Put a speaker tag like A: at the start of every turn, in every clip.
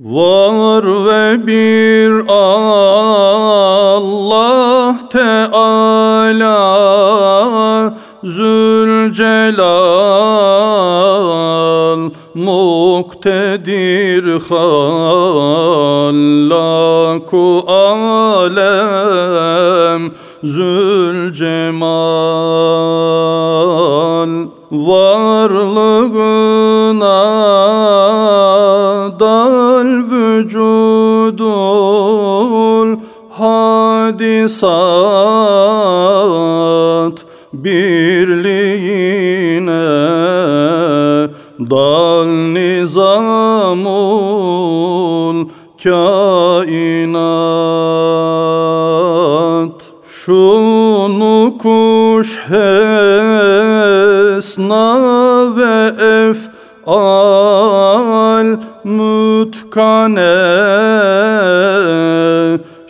A: Var ve bir Allah Teala Zülcelal Muktedir Hallaku Alem Zülcemal hadisat birliğine dal nizamul kainat. Şunu kuş hesna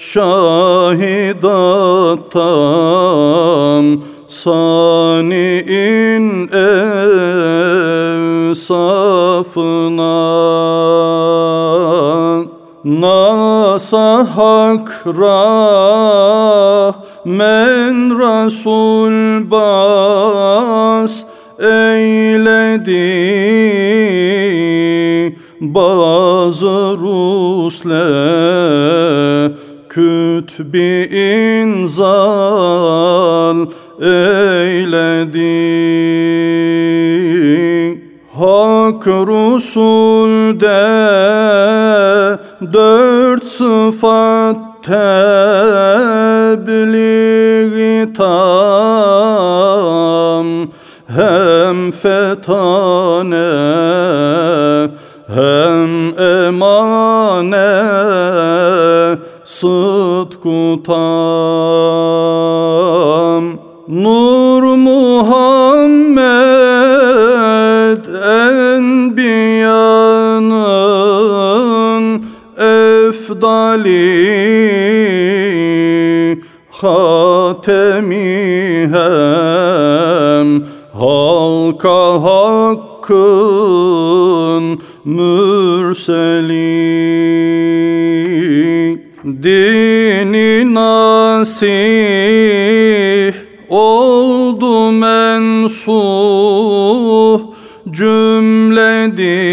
A: şahidattan sani'in evsafına Nasa hak men Resul bas eyledi. Bazı rusle kütbi inzal eyledi Hak Rusul'de dört sıfat tebliği tam. Hem fetane sıdku tam Nur Muhammed enbiyanın efdali hatemi hem halka hakkın mürseli dini nasih oldu mensuh cümle din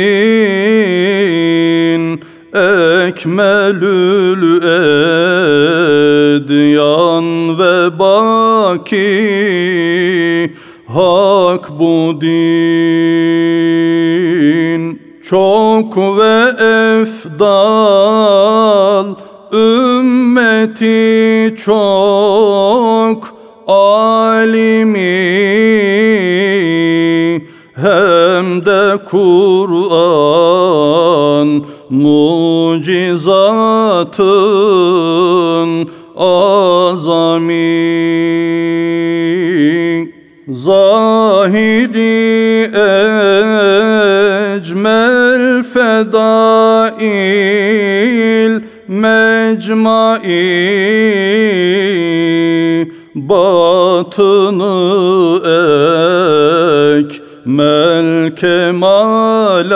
A: ekmelül edyan ve baki hak bu din. Çok ve efdal ümmeti çok alimi hem de Kur'an mucizatın azami. Zahiri ecmel fedail mecmai batını ekmel kemalat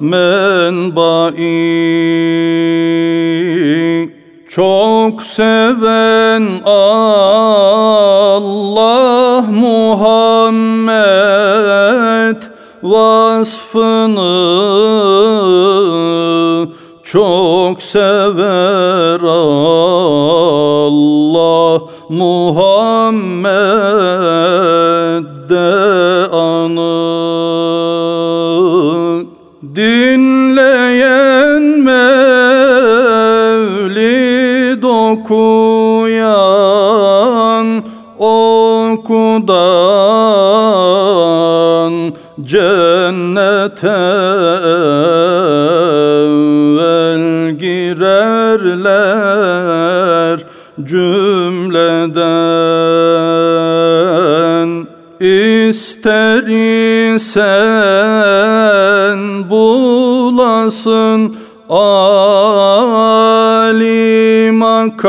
A: menbai. Çok seven Allah Muhammed vasfını çok sever Allah Muhammed de anı. Dinleyen mevlid okuyan okudan cennete girerler cümleden. İster isen bulasın Ali makam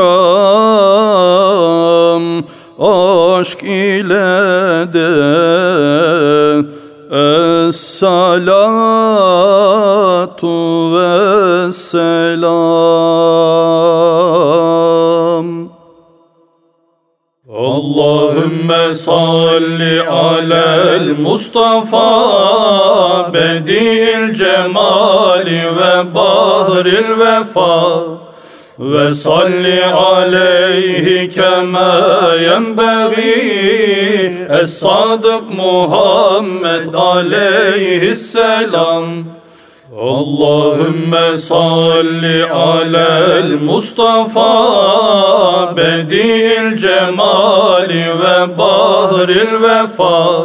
A: aşk ile de Es-salatu vesselam.
B: Allahümme salli alel Mustafa Bedil cemali ve bahril vefa ve salli aleyhi kema yenbeği Es-Sadık Muhammed aleyhisselam. Allahümme salli alel Mustafa Bedil cemali ve bahril vefa.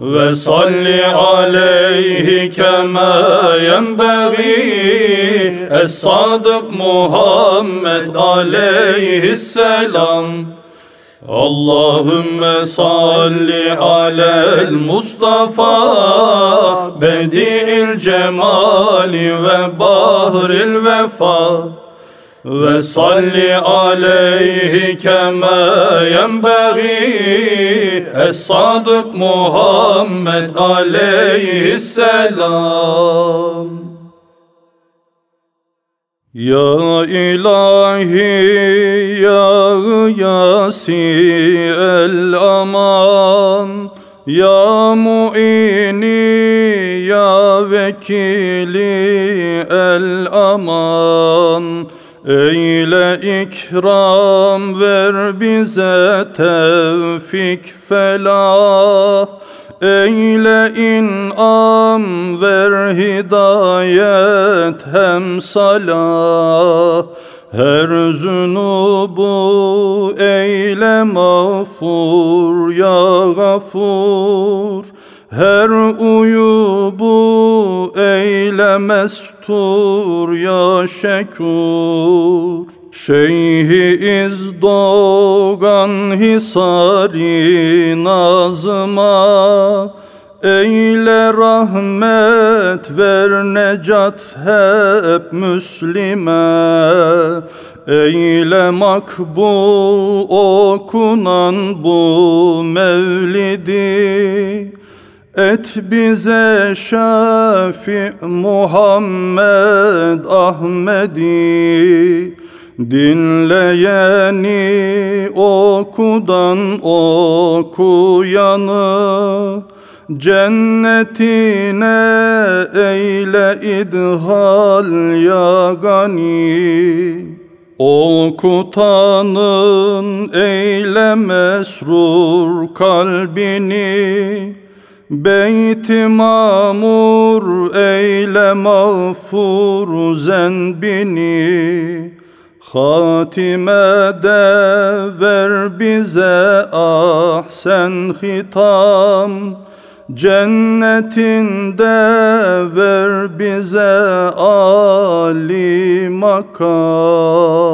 B: Ve salli aleyhi kema yenbeği Es-Sadık Muhammed aleyhisselam. Allahümme salli alel Mustafa Bedi'il cemali ve bahril vefa. Ve salli aleyhi kema yenbeği. Es-Sadık Muhammed aleyhisselam
A: Ya ilahi ya yasi el aman Ya muini ya vekili el aman Eyle ikram ver bize tevfik felah. Eyle in'am ver hidayet hem salah. Her zunubu eyle mağfur ya gafur. Her uyubu eyle mestur ya şekur Şeyhi iz doğan hisari nazıma Eyle rahmet ver necat hep Müslime. Eyle makbul okunan bu mevlidi Et bize Şafi Muhammed Ahmedi Dinleyeni okudan okuyanı Cennetine eyle idhal ya Okutanın eyle mesrur kalbini Beyt-i mamur eyle mağfur zenbini. Hatimede ver bize ahsen hitam. Cennetinde ver bize ali makam